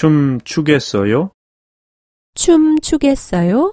춤 추겠어요? 춤 추겠어요?